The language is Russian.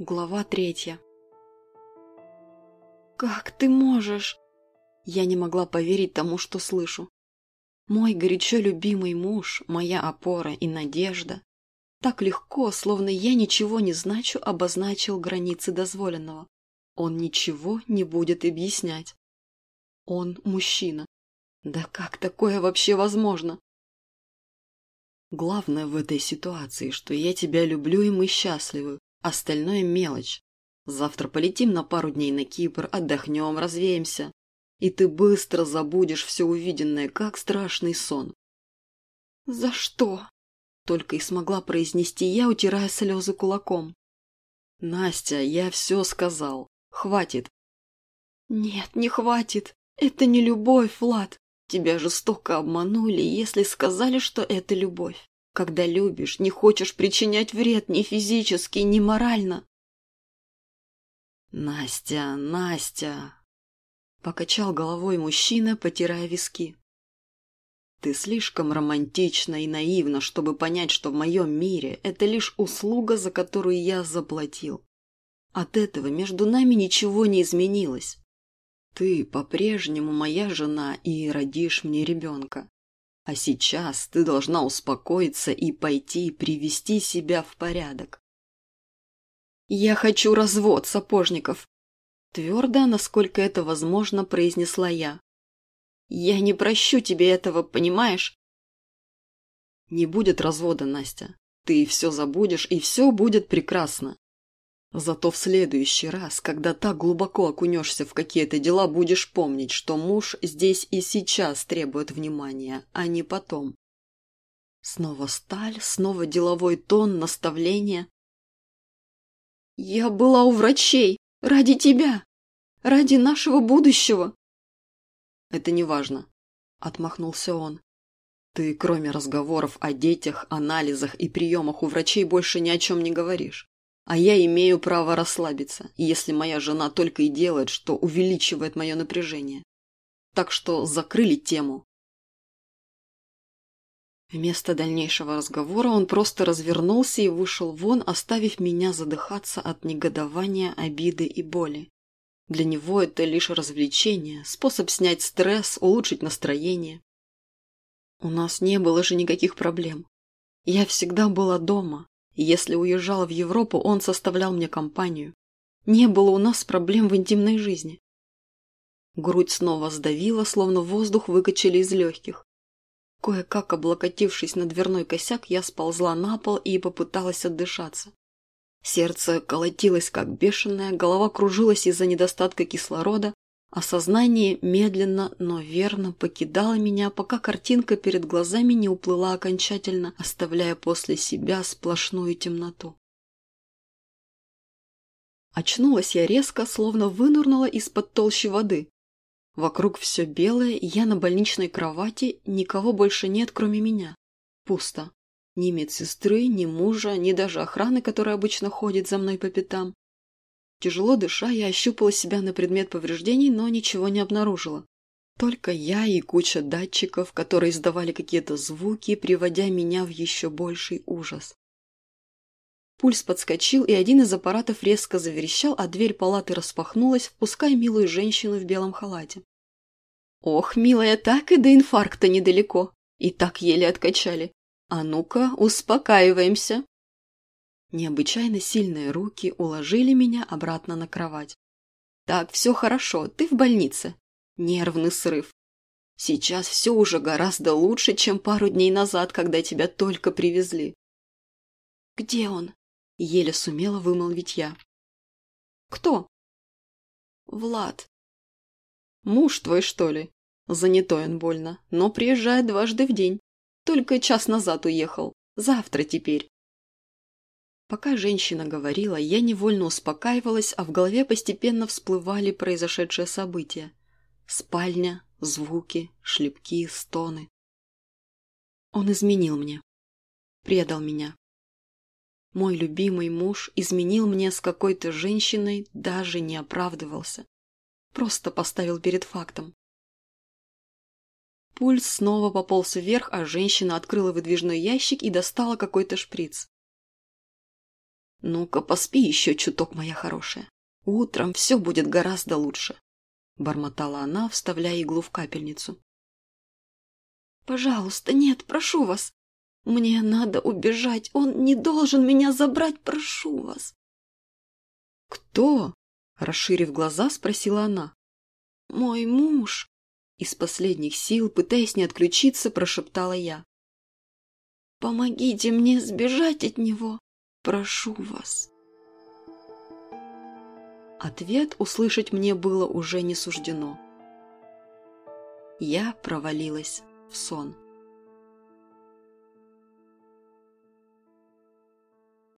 Глава третья. «Как ты можешь?» Я не могла поверить тому, что слышу. Мой горячо любимый муж, моя опора и надежда. Так легко, словно я ничего не значу, обозначил границы дозволенного. Он ничего не будет объяснять. Он мужчина. Да как такое вообще возможно? Главное в этой ситуации, что я тебя люблю и мы счастливы. Остальное мелочь. Завтра полетим на пару дней на Кипр, отдохнем, развеемся. И ты быстро забудешь все увиденное, как страшный сон. «За что?» – только и смогла произнести я, утирая слезы кулаком. «Настя, я все сказал. Хватит». «Нет, не хватит. Это не любовь, Влад. Тебя жестоко обманули, если сказали, что это любовь. Когда любишь, не хочешь причинять вред ни физически, ни морально. «Настя, Настя!» Покачал головой мужчина, потирая виски. «Ты слишком романтична и наивна, чтобы понять, что в моем мире это лишь услуга, за которую я заплатил. От этого между нами ничего не изменилось. Ты по-прежнему моя жена и родишь мне ребенка. А сейчас ты должна успокоиться и пойти привести себя в порядок. «Я хочу развод, Сапожников!» Твердо, насколько это возможно, произнесла я. «Я не прощу тебе этого, понимаешь?» «Не будет развода, Настя. Ты все забудешь, и все будет прекрасно. Зато в следующий раз, когда так глубоко окунешься в какие-то дела, будешь помнить, что муж здесь и сейчас требует внимания, а не потом. Снова сталь, снова деловой тон, наставление. «Я была у врачей! Ради тебя! Ради нашего будущего!» «Это не важно», — отмахнулся он. «Ты, кроме разговоров о детях, анализах и приемах у врачей, больше ни о чем не говоришь. А я имею право расслабиться, если моя жена только и делает, что увеличивает мое напряжение. Так что закрыли тему. Вместо дальнейшего разговора он просто развернулся и вышел вон, оставив меня задыхаться от негодования, обиды и боли. Для него это лишь развлечение, способ снять стресс, улучшить настроение. У нас не было же никаких проблем. Я всегда была дома, если уезжала в Европу, он составлял мне компанию. Не было у нас проблем в интимной жизни. Грудь снова сдавила, словно воздух выкачали из легких. Кое-как облокотившись на дверной косяк, я сползла на пол и попыталась отдышаться. Сердце колотилось как бешеное, голова кружилась из-за недостатка кислорода, а сознание медленно, но верно покидало меня, пока картинка перед глазами не уплыла окончательно, оставляя после себя сплошную темноту. Очнулась я резко, словно вынурнула из-под толщи воды. Вокруг все белое, я на больничной кровати, никого больше нет, кроме меня. Пусто. Ни медсестры, ни мужа, ни даже охраны, которая обычно ходит за мной по пятам. Тяжело дыша, я ощупала себя на предмет повреждений, но ничего не обнаружила. Только я и куча датчиков, которые издавали какие-то звуки, приводя меня в еще больший ужас. Пульс подскочил, и один из аппаратов резко заверещал, а дверь палаты распахнулась, впуская милую женщину в белом халате. «Ох, милая, так и до инфаркта недалеко. И так еле откачали. А ну-ка, успокаиваемся!» Необычайно сильные руки уложили меня обратно на кровать. «Так, все хорошо, ты в больнице. Нервный срыв. Сейчас все уже гораздо лучше, чем пару дней назад, когда тебя только привезли». «Где он?» – еле сумела вымолвить я. «Кто?» «Влад». «Муж твой, что ли?» Занятой он больно, но приезжает дважды в день. Только час назад уехал. Завтра теперь. Пока женщина говорила, я невольно успокаивалась, а в голове постепенно всплывали произошедшие события. Спальня, звуки, шлепки, стоны. Он изменил мне. Предал меня. Мой любимый муж изменил мне с какой-то женщиной, даже не оправдывался. Просто поставил перед фактом. Пульс снова пополз вверх, а женщина открыла выдвижной ящик и достала какой-то шприц. Ну-ка, поспи еще чуток, моя хорошая. Утром все будет гораздо лучше. Бормотала она, вставляя иглу в капельницу. Пожалуйста, нет, прошу вас. Мне надо убежать. Он не должен меня забрать, прошу вас. Кто? Расширив глаза, спросила она. Мой муж. Из последних сил, пытаясь не отключиться, прошептала я. Помогите мне сбежать от него. Прошу вас. Ответ услышать мне было уже не суждено. Я провалилась в сон.